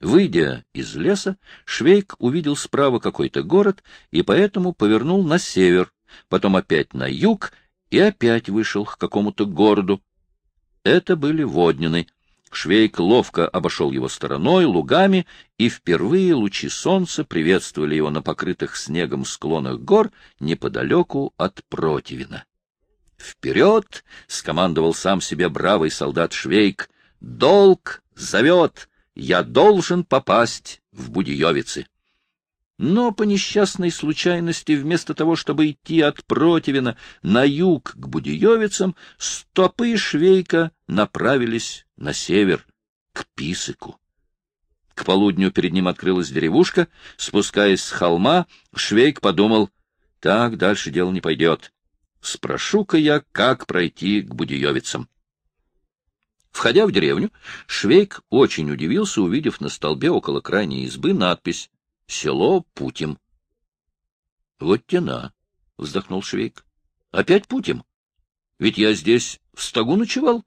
Выйдя из леса, Швейк увидел справа какой-то город и поэтому повернул на север, потом опять на юг и опять вышел к какому-то городу. Это были Воднины. Швейк ловко обошел его стороной, лугами, и впервые лучи солнца приветствовали его на покрытых снегом склонах гор неподалеку от Противина. «Вперед!» — скомандовал сам себе бравый солдат Швейк. «Долг зовет! Я должен попасть в Будиевицы!» Но по несчастной случайности, вместо того, чтобы идти от Противина на юг к Будиевицам, стопы Швейка направились на север, к Писыку. К полудню перед ним открылась деревушка. Спускаясь с холма, Швейк подумал, так дальше дело не пойдет. Спрошу-ка я, как пройти к Будиевицам. Входя в деревню, Швейк очень удивился, увидев на столбе около крайней избы надпись Село Путим. — Вот тена, — вздохнул Швейк. — Опять Путим? Ведь я здесь в стогу ночевал.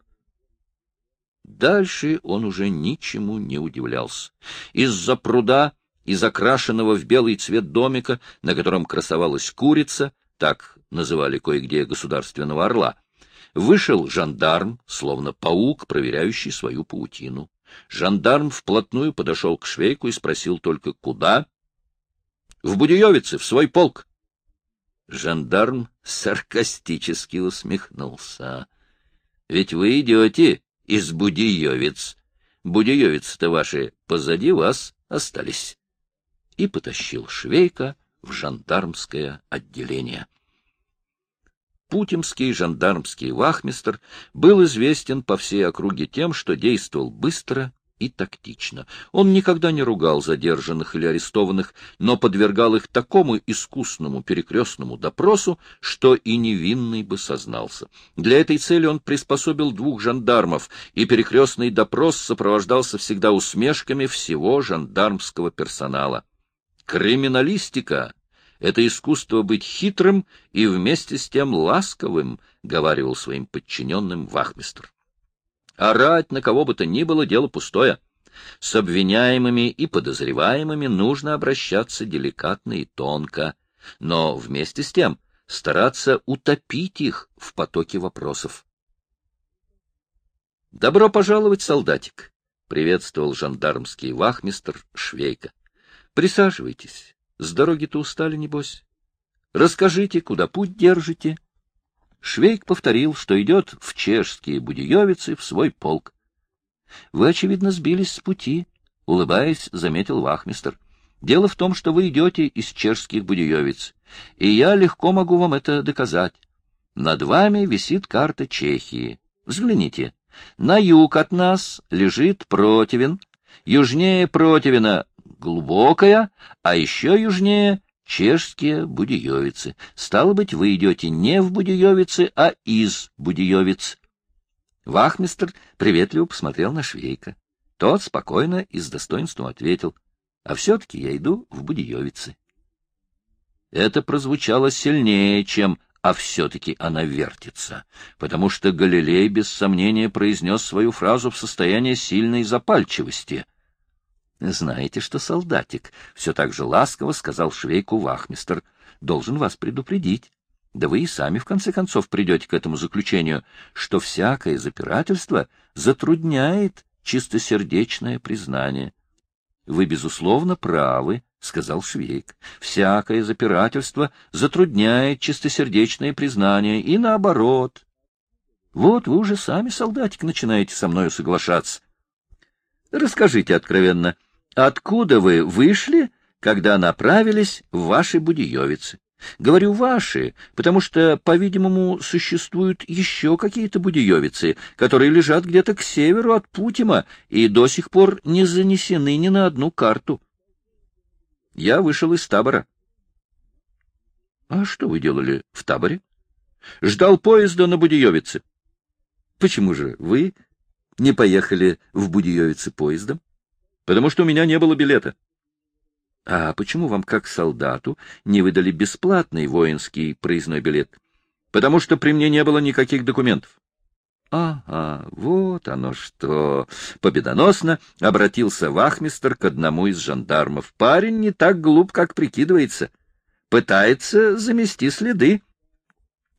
Дальше он уже ничему не удивлялся. Из-за пруда, из окрашенного в белый цвет домика, на котором красовалась курица, так называли кое-где государственного орла, вышел жандарм, словно паук, проверяющий свою паутину. Жандарм вплотную подошел к Швейку и спросил только, куда? — В Будеевице, в свой полк. Жандарм саркастически усмехнулся. — Ведь вы идете из Будеевиц. Будеевицы-то ваши позади вас остались. И потащил Швейка в жандармское отделение. Путемский жандармский вахмистр был известен по всей округе тем, что действовал быстро и тактично. Он никогда не ругал задержанных или арестованных, но подвергал их такому искусному перекрестному допросу, что и невинный бы сознался. Для этой цели он приспособил двух жандармов, и перекрестный допрос сопровождался всегда усмешками всего жандармского персонала. Криминалистика это искусство быть хитрым и вместе с тем ласковым, — говаривал своим подчиненным вахмистр. Орать на кого бы то ни было дело пустое. С обвиняемыми и подозреваемыми нужно обращаться деликатно и тонко, но вместе с тем стараться утопить их в потоке вопросов. — Добро пожаловать, солдатик! — приветствовал жандармский вахмистр Швейка. — Присаживайтесь. С дороги-то устали, небось. Расскажите, куда путь держите. Швейк повторил, что идет в чешские будиевицы в свой полк. — Вы, очевидно, сбились с пути, — улыбаясь, заметил вахмистр. — Дело в том, что вы идете из чешских будиевиц, и я легко могу вам это доказать. Над вами висит карта Чехии. Взгляните. На юг от нас лежит Противен, южнее Противена глубокая, а еще южнее — чешские Будиевицы. Стало быть, вы идете не в Будиевицы, а из Будиевиц. Вахмистр приветливо посмотрел на Швейка. Тот спокойно и с достоинством ответил, — а все-таки я иду в Будиевицы. Это прозвучало сильнее, чем «а все-таки она вертится», потому что Галилей без сомнения произнес свою фразу в состоянии сильной запальчивости —— Знаете, что солдатик, — все так же ласково сказал швейку вахмистер, — должен вас предупредить. Да вы и сами, в конце концов, придете к этому заключению, что всякое запирательство затрудняет чистосердечное признание. — Вы, безусловно, правы, — сказал Швейк. — Всякое запирательство затрудняет чистосердечное признание, и наоборот. Вот вы уже сами, солдатик, начинаете со мною соглашаться. Расскажите откровенно, — Откуда вы вышли, когда направились в ваши Будиевицы? Говорю «ваши», потому что, по-видимому, существуют еще какие-то Будиевицы, которые лежат где-то к северу от Путима и до сих пор не занесены ни на одну карту. Я вышел из табора. — А что вы делали в таборе? — Ждал поезда на Будиевице. — Почему же вы не поехали в Будиевицы поездом? Потому что у меня не было билета. — А почему вам, как солдату, не выдали бесплатный воинский проездной билет? — Потому что при мне не было никаких документов. Ага, вот оно что! Победоносно обратился вахмистр к одному из жандармов. Парень не так глуп, как прикидывается. Пытается замести следы.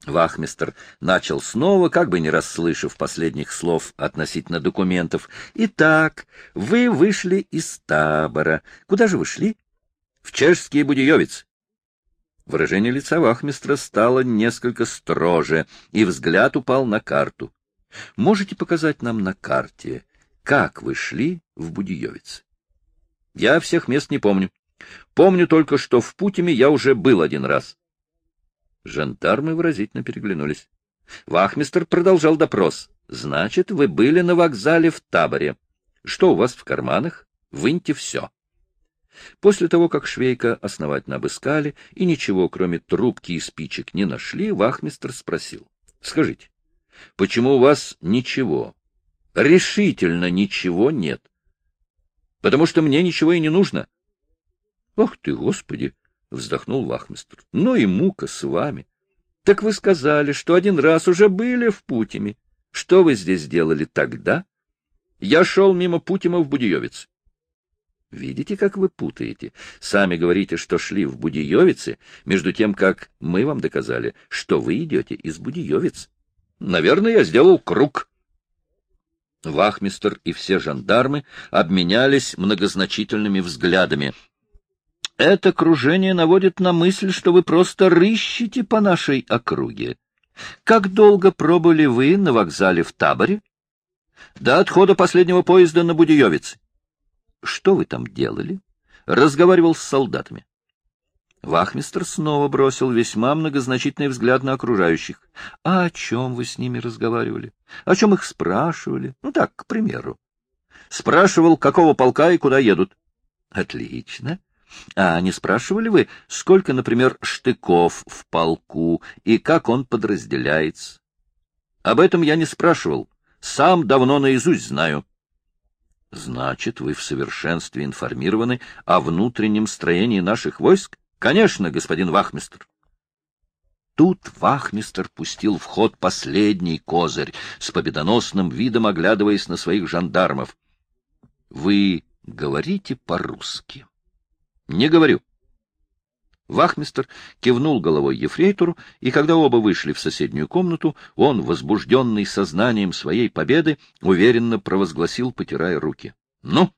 Вахмистр начал снова, как бы не расслышав последних слов относительно документов. «Итак, вы вышли из табора. Куда же вы шли?» «В чешские Будиевицы». Выражение лица вахмистра стало несколько строже, и взгляд упал на карту. Можете показать нам на карте, как вы шли в Будиевец? Я всех мест не помню. Помню только, что в Путиме я уже был один раз. Жандармы выразительно переглянулись. Вахмистр продолжал допрос. Значит, вы были на вокзале в таборе. Что у вас в карманах? Выньте все. После того, как Швейка основательно обыскали и ничего, кроме трубки и спичек, не нашли, вахмистр спросил. — Скажите, Почему у вас ничего, решительно ничего нет? Потому что мне ничего и не нужно. — Ах ты, Господи! — вздохнул вахмистр. — Ну и мука с вами. Так вы сказали, что один раз уже были в Путиме. Что вы здесь делали тогда? Я шел мимо Путима в Будиевице. Видите, как вы путаете? Сами говорите, что шли в Будиевице, между тем, как мы вам доказали, что вы идете из Будиевиц. Наверное, я сделал круг. Вахмистер и все жандармы обменялись многозначительными взглядами. Это кружение наводит на мысль, что вы просто рыщете по нашей округе. Как долго пробыли вы на вокзале в таборе? До отхода последнего поезда на Будиевице. Что вы там делали? Разговаривал с солдатами. Вахмистр снова бросил весьма многозначительный взгляд на окружающих. — А о чем вы с ними разговаривали? О чем их спрашивали? Ну так, к примеру. Спрашивал, какого полка и куда едут. — Отлично. А не спрашивали вы, сколько, например, штыков в полку и как он подразделяется? Об этом я не спрашивал. Сам давно наизусть знаю. Значит, вы в совершенстве информированы о внутреннем строении наших войск? Конечно, господин Вахмистр. Тут Вахмистр пустил в ход последний козырь, с победоносным видом оглядываясь на своих жандармов. — Вы говорите по-русски? — Не говорю. Вахмистр кивнул головой ефрейтору, и когда оба вышли в соседнюю комнату, он, возбужденный сознанием своей победы, уверенно провозгласил, потирая руки. — Ну,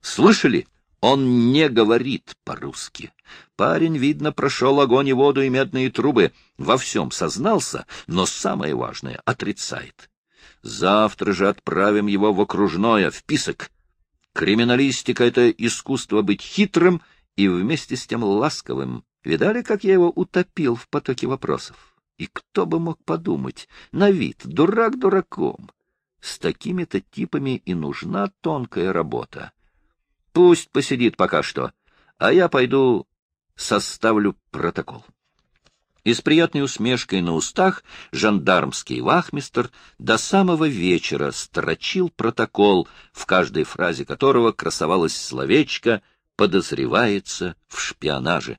слышали? — он не говорит по-русски. Парень, видно, прошел огонь и воду и медные трубы, во всем сознался, но самое важное — отрицает. Завтра же отправим его в окружное, в писок. Криминалистика — это искусство быть хитрым и вместе с тем ласковым. Видали, как я его утопил в потоке вопросов? И кто бы мог подумать, на вид, дурак дураком. С такими-то типами и нужна тонкая работа. Пусть посидит пока что, а я пойду составлю протокол. И с приятной усмешкой на устах жандармский вахмистр до самого вечера строчил протокол, в каждой фразе которого красовалось словечко «подозревается в шпионаже».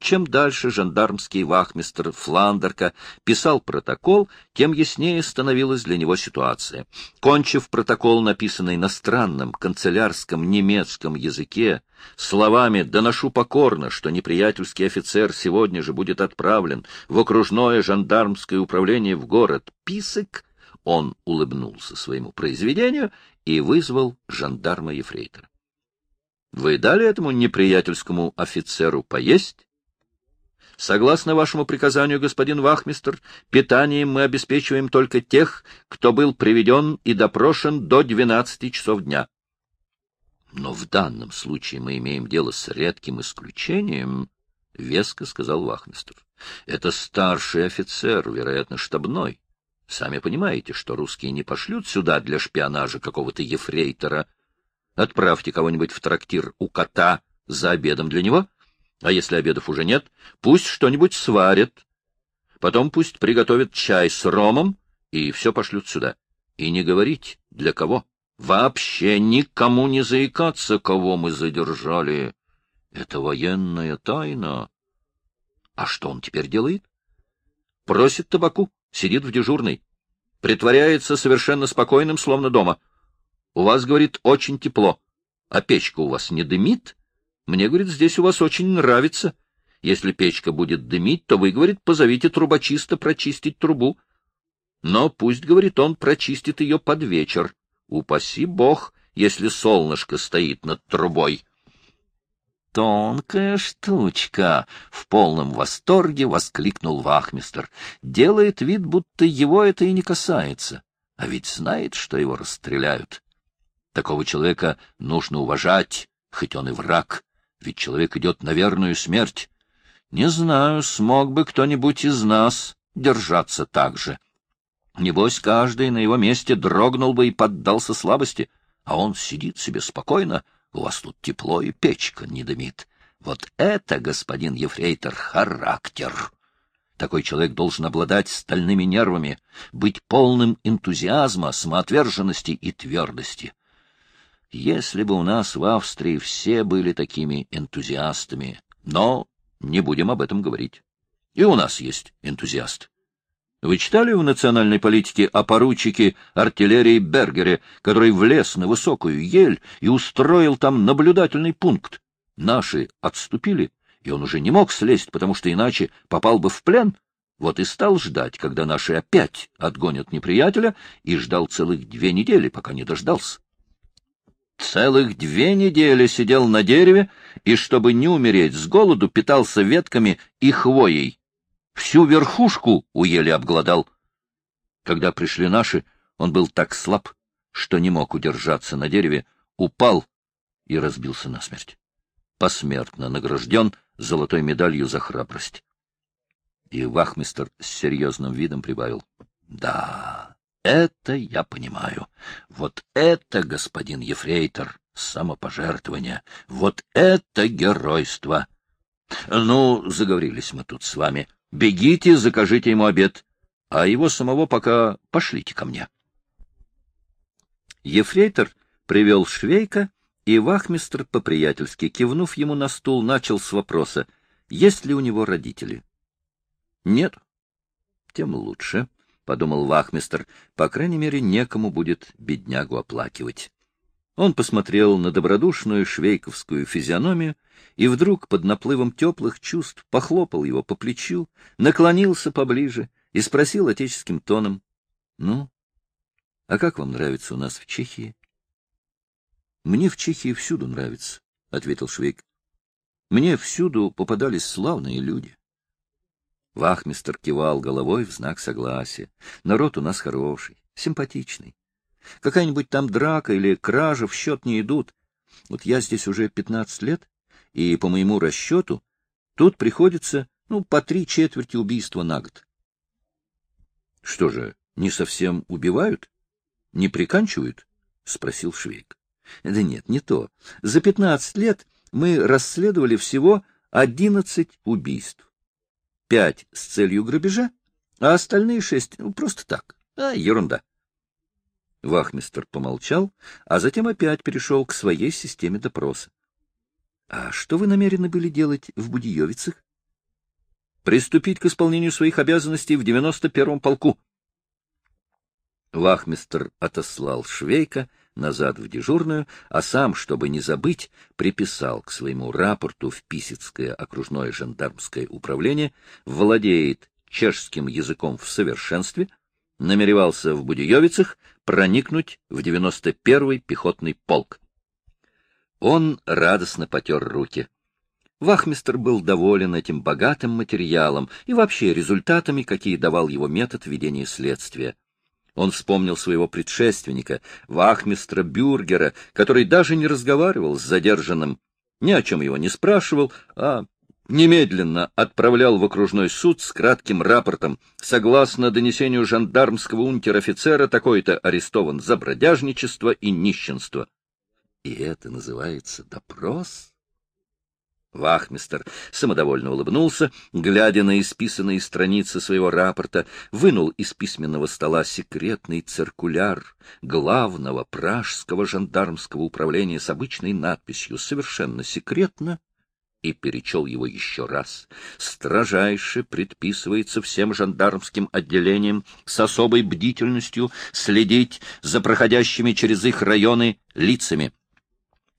Чем дальше жандармский вахмистр Фландерка писал протокол, тем яснее становилась для него ситуация. Кончив протокол, написанный на странном канцелярском немецком языке, словами «доношу покорно, что неприятельский офицер сегодня же будет отправлен в окружное жандармское управление в город Писок», он улыбнулся своему произведению и вызвал жандарма-ефрейтора. — Вы дали этому неприятельскому офицеру поесть? Согласно вашему приказанию, господин Вахмистр, питанием мы обеспечиваем только тех, кто был приведен и допрошен до 12 часов дня. Но в данном случае мы имеем дело с редким исключением, — веско сказал Вахмистр. Это старший офицер, вероятно, штабной. Сами понимаете, что русские не пошлют сюда для шпионажа какого-то ефрейтора. Отправьте кого-нибудь в трактир у кота за обедом для него — а если обедов уже нет, пусть что-нибудь сварят. Потом пусть приготовят чай с ромом и все пошлют сюда. И не говорить, для кого. Вообще никому не заикаться, кого мы задержали. Это военная тайна. А что он теперь делает? Просит табаку, сидит в дежурной. Притворяется совершенно спокойным, словно дома. У вас, говорит, очень тепло. А печка у вас не дымит? Мне, говорит, здесь у вас очень нравится. Если печка будет дымить, то вы, говорит, позовите трубочиста прочистить трубу. Но пусть, говорит он, прочистит ее под вечер. Упаси бог, если солнышко стоит над трубой. «Тонкая штучка!» — в полном восторге воскликнул вахмистер. «Делает вид, будто его это и не касается, а ведь знает, что его расстреляют. Такого человека нужно уважать, хоть он и враг, ведь человек идет на верную смерть. Не знаю, смог бы кто-нибудь из нас держаться так же. Небось, каждый на его месте дрогнул бы и поддался слабости, а он сидит себе спокойно, у вас тут тепло и печка не дымит. Вот это, господин Ефрейтор, характер! Такой человек должен обладать стальными нервами, быть полным энтузиазма, самоотверженности и твердости. Если бы у нас в Австрии все были такими энтузиастами, но не будем об этом говорить. И у нас есть энтузиаст. Вы читали в национальной политике о поручике артиллерии Бергере, который влез на высокую ель и устроил там наблюдательный пункт? Наши отступили, и он уже не мог слезть, потому что иначе попал бы в плен. Вот и стал ждать, когда наши опять отгонят неприятеля, и ждал целых две недели, пока не дождался. Целых две недели сидел на дереве и, чтобы не умереть с голоду, питался ветками и хвоей. Всю верхушку у ели обглодал. Когда пришли наши, он был так слаб, что не мог удержаться на дереве, упал и разбился насмерть. Посмертно награжден золотой медалью за храбрость. И вахмистер с серьезным видом прибавил. — Да, это я понимаю. Вот это, господин Ефрейтор, самопожертвование. Вот это геройство. Ну, заговорились мы тут с вами. Бегите, закажите ему обед, а его самого пока пошлите ко мне. Ефрейтор привел Швейка, и вахмистр, по-приятельски кивнув ему на стул, начал с вопроса, есть ли у него родители. — Нет. — Тем лучше, — подумал вахмистр, — по крайней мере, некому будет беднягу оплакивать. Он посмотрел на добродушную швейковскую физиономию и вдруг под наплывом теплых чувств похлопал его по плечу, наклонился поближе и спросил отеческим тоном, — Ну, а как вам нравится у нас в Чехии? — Мне в Чехии всюду нравится, — ответил Швейк. — Мне всюду попадались славные люди. Вахмистер кивал головой в знак согласия. Народ у нас хороший, симпатичный. Какая-нибудь там драка или кража в счет не идут. Вот я здесь уже пятнадцать лет, и, по моему расчету, тут приходится, ну, по три четверти убийства на год. — Что же, не совсем убивают? Не приканчивают? — спросил Швейк. — Да нет, не то. За пятнадцать лет мы расследовали всего одиннадцать убийств. Пять с целью грабежа, а остальные шесть ну, просто так. А, ерунда. Вахмистер помолчал, а затем опять перешел к своей системе допроса. — А что вы намерены были делать в Будиевицах? — Приступить к исполнению своих обязанностей в девяносто первом полку. Вахмистер отослал Швейка назад в дежурную, а сам, чтобы не забыть, приписал к своему рапорту в Писецкое окружное жандармское управление, владеет чешским языком в совершенстве, намеревался в Будиевицах проникнуть в 91-й пехотный полк. Он радостно потер руки. Вахмистер был доволен этим богатым материалом и вообще результатами, какие давал его метод ведения следствия. Он вспомнил своего предшественника, вахмистра Бюргера, который даже не разговаривал с задержанным, ни о чем его не спрашивал, а немедленно отправлял в окружной суд с кратким рапортом. Согласно донесению жандармского унтер-офицера, такой-то арестован за бродяжничество и нищенство. И это называется допрос? Вахмистер самодовольно улыбнулся, глядя на исписанные страницы своего рапорта, вынул из письменного стола секретный циркуляр главного пражского жандармского управления с обычной надписью «Совершенно секретно» и перечел его еще раз. Строжайше предписывается всем жандармским отделениям с особой бдительностью следить за проходящими через их районы лицами.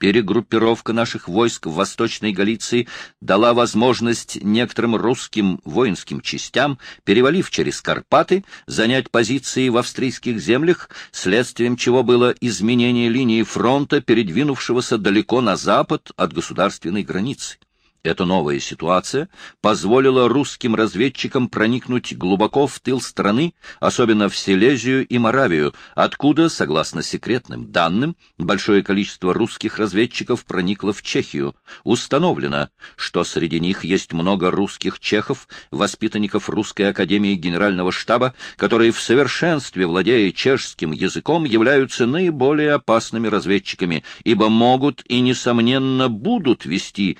Перегруппировка наших войск в Восточной Галиции дала возможность некоторым русским воинским частям, перевалив через Карпаты, занять позиции в австрийских землях, следствием чего было изменение линии фронта, передвинувшегося далеко на запад от государственной границы. Эта новая ситуация позволила русским разведчикам проникнуть глубоко в тыл страны, особенно в Силезию и Моравию, откуда, согласно секретным данным, большое количество русских разведчиков проникло в Чехию. Установлено, что среди них есть много русских чехов, воспитанников Русской академии генерального штаба, которые в совершенстве, владея чешским языком, являются наиболее опасными разведчиками, ибо могут и, несомненно, будут вести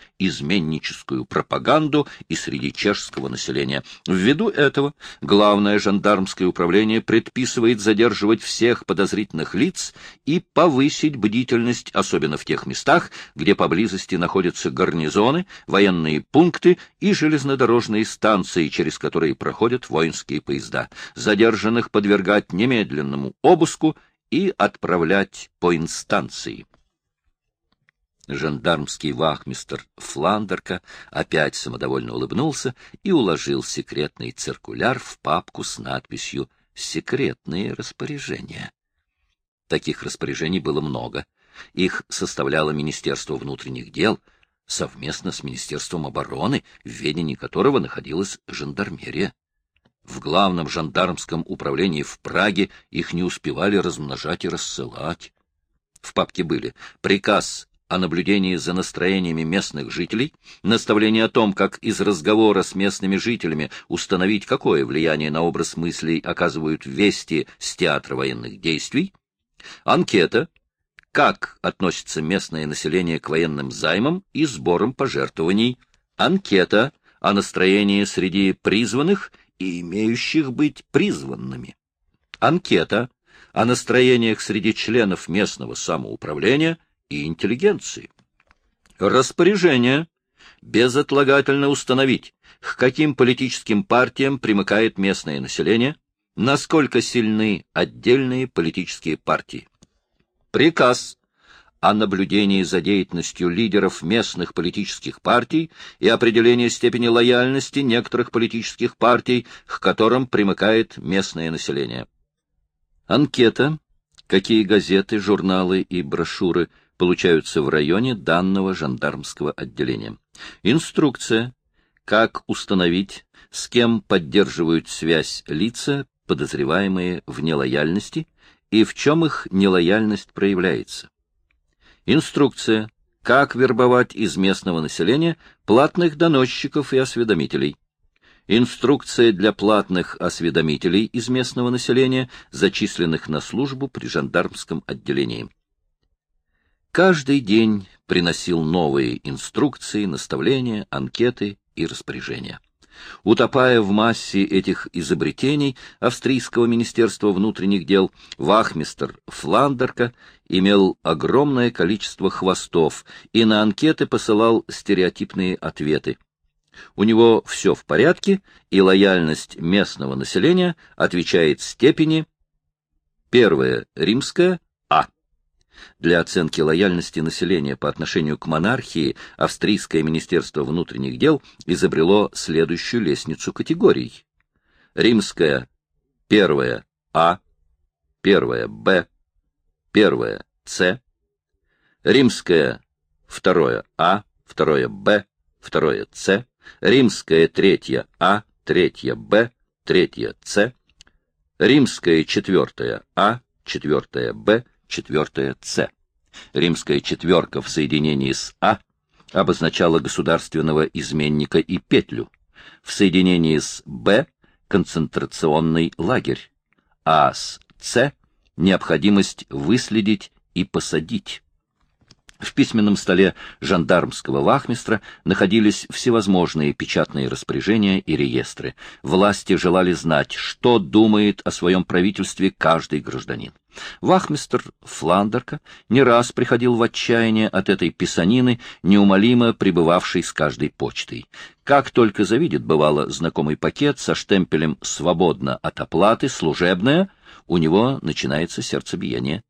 изменническую пропаганду и среди чешского населения. Ввиду этого главное жандармское управление предписывает задерживать всех подозрительных лиц и повысить бдительность, особенно в тех местах, где поблизости находятся гарнизоны, военные пункты и железнодорожные станции, через которые проходят воинские поезда. Задержанных подвергать немедленному обыску и отправлять по инстанции. Жандармский вахмистр Фландерка опять самодовольно улыбнулся и уложил секретный циркуляр в папку с надписью «Секретные распоряжения». Таких распоряжений было много. Их составляло Министерство внутренних дел совместно с Министерством обороны, в ведении которого находилась жандармерия. В главном жандармском управлении в Праге их не успевали размножать и рассылать. В папке были приказ о наблюдении за настроениями местных жителей, наставление о том, как из разговора с местными жителями установить, какое влияние на образ мыслей оказывают вести с театра военных действий, анкета, как относится местное население к военным займам и сборам пожертвований, анкета о настроении среди призванных и имеющих быть призванными, анкета о настроениях среди членов местного самоуправления – и интеллигенции. Распоряжение безотлагательно установить, к каким политическим партиям примыкает местное население, насколько сильны отдельные политические партии. Приказ о наблюдении за деятельностью лидеров местных политических партий и определении степени лояльности некоторых политических партий, к которым примыкает местное население. Анкета, какие газеты, журналы и брошюры получаются в районе данного жандармского отделения. Инструкция, как установить, с кем поддерживают связь лица, подозреваемые в нелояльности, и в чем их нелояльность проявляется. Инструкция, как вербовать из местного населения платных доносчиков и осведомителей. Инструкция для платных осведомителей из местного населения, зачисленных на службу при жандармском отделении. Каждый день приносил новые инструкции, наставления, анкеты и распоряжения. Утопая в массе этих изобретений австрийского министерства внутренних дел, вахмистер Фландерка имел огромное количество хвостов и на анкеты посылал стереотипные ответы. У него все в порядке, и лояльность местного населения отвечает степени первая римская, для оценки лояльности населения по отношению к монархии австрийское министерство внутренних дел изобрело следующую лестницу категорий. Римская первая А, первая Б, первая С, римская второе А, второе Б, второе С, римская третья А, третья Б, третья С, римская четвертая А, четвертая Б, четвертая С. Римская четверка в соединении с А обозначала государственного изменника и петлю, в соединении с Б — концентрационный лагерь, а с С — необходимость выследить и посадить. В письменном столе жандармского вахмистра находились всевозможные печатные распоряжения и реестры. Власти желали знать, что думает о своем правительстве каждый гражданин. Вахмистр Фландерка не раз приходил в отчаяние от этой писанины, неумолимо пребывавшей с каждой почтой. Как только завидит, бывало, знакомый пакет со штемпелем «Свободно от оплаты», «Служебное», у него начинается сердцебиение.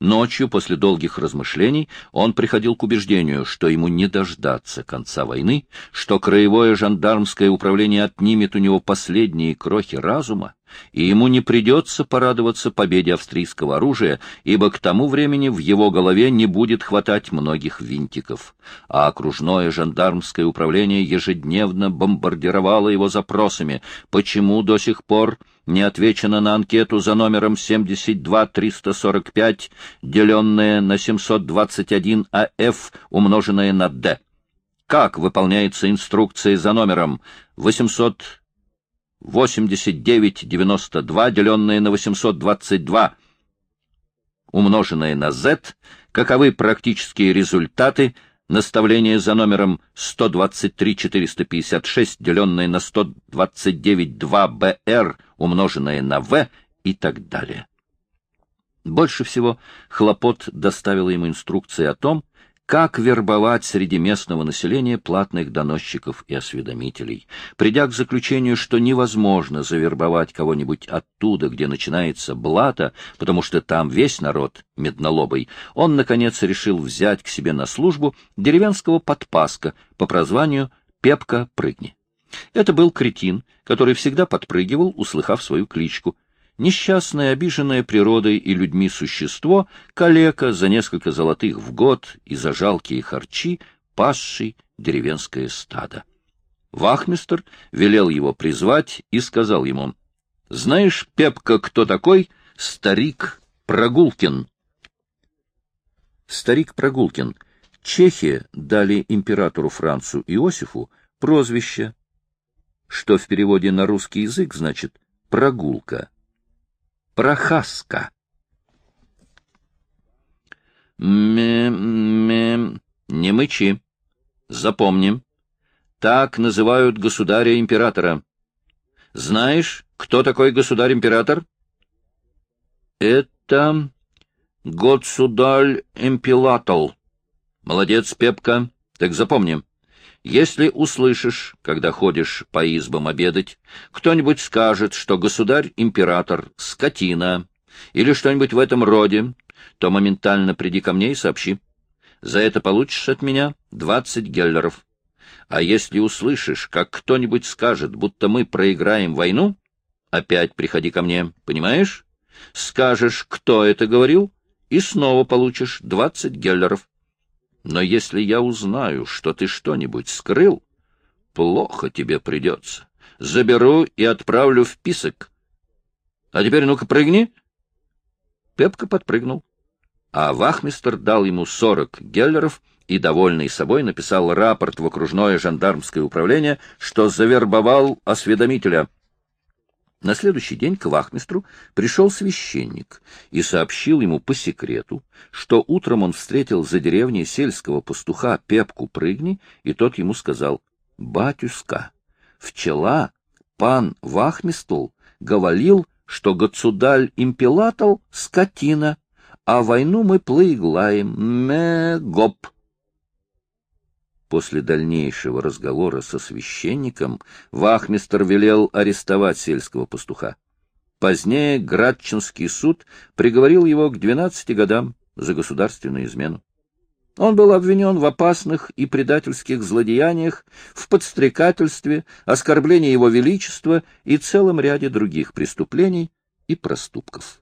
Ночью, после долгих размышлений, он приходил к убеждению, что ему не дождаться конца войны, что краевое жандармское управление отнимет у него последние крохи разума, и ему не придется порадоваться победе австрийского оружия, ибо к тому времени в его голове не будет хватать многих винтиков. А окружное жандармское управление ежедневно бомбардировало его запросами, почему до сих пор не отвечено на анкету за номером 72345, деленное на 721 АФ, умноженное на Д. Как выполняется инструкция за номером 88992, деленное на 822, умноженное на Z, каковы практические результаты наставление за номером 123-456, деленное на 129-2-БР, умноженное на В и так далее. Больше всего хлопот доставила ему инструкция о том, как вербовать среди местного населения платных доносчиков и осведомителей. Придя к заключению, что невозможно завербовать кого-нибудь оттуда, где начинается блата, потому что там весь народ меднолобый, он, наконец, решил взять к себе на службу деревенского подпаска по прозванию Пепка Прыгни. Это был кретин, который всегда подпрыгивал, услыхав свою кличку — Несчастное, обиженное природой и людьми существо, калека за несколько золотых в год и за жалкие харчи, пасший деревенское стадо. Вахмистр велел его призвать и сказал ему, — Знаешь, Пепка, кто такой? Старик Прогулкин. Старик Прогулкин. Чехи дали императору Францу Иосифу прозвище, что в переводе на русский язык значит «прогулка». Прохаска. Мем, не мычи. Запомним. Так называют государя-императора. Знаешь, кто такой государь-император? Это государь-импилатол. Молодец, Пепка. Так запомни. Если услышишь, когда ходишь по избам обедать, кто-нибудь скажет, что государь-император — скотина, или что-нибудь в этом роде, то моментально приди ко мне и сообщи. За это получишь от меня двадцать геллеров. А если услышишь, как кто-нибудь скажет, будто мы проиграем войну, опять приходи ко мне, понимаешь? Скажешь, кто это говорил, и снова получишь двадцать геллеров. Но если я узнаю, что ты что-нибудь скрыл, плохо тебе придется. Заберу и отправлю в писок. А теперь ну-ка прыгни. Пепка подпрыгнул, а вахмистер дал ему сорок геллеров и, довольный собой, написал рапорт в окружное жандармское управление, что завербовал осведомителя — на следующий день к вахмистру пришел священник и сообщил ему по секрету, что утром он встретил за деревней сельского пастуха Пепку Прыгни, и тот ему сказал, «Батюшка, вчера пан Вахмистл говорил, что государь импелатал скотина, а войну мы плыглаем, ме-гоп». После дальнейшего разговора со священником вахмистр велел арестовать сельского пастуха. Позднее Градчинский суд приговорил его к 12 годам за государственную измену. Он был обвинен в опасных и предательских злодеяниях, в подстрекательстве, оскорблении его величества и целом ряде других преступлений и проступков.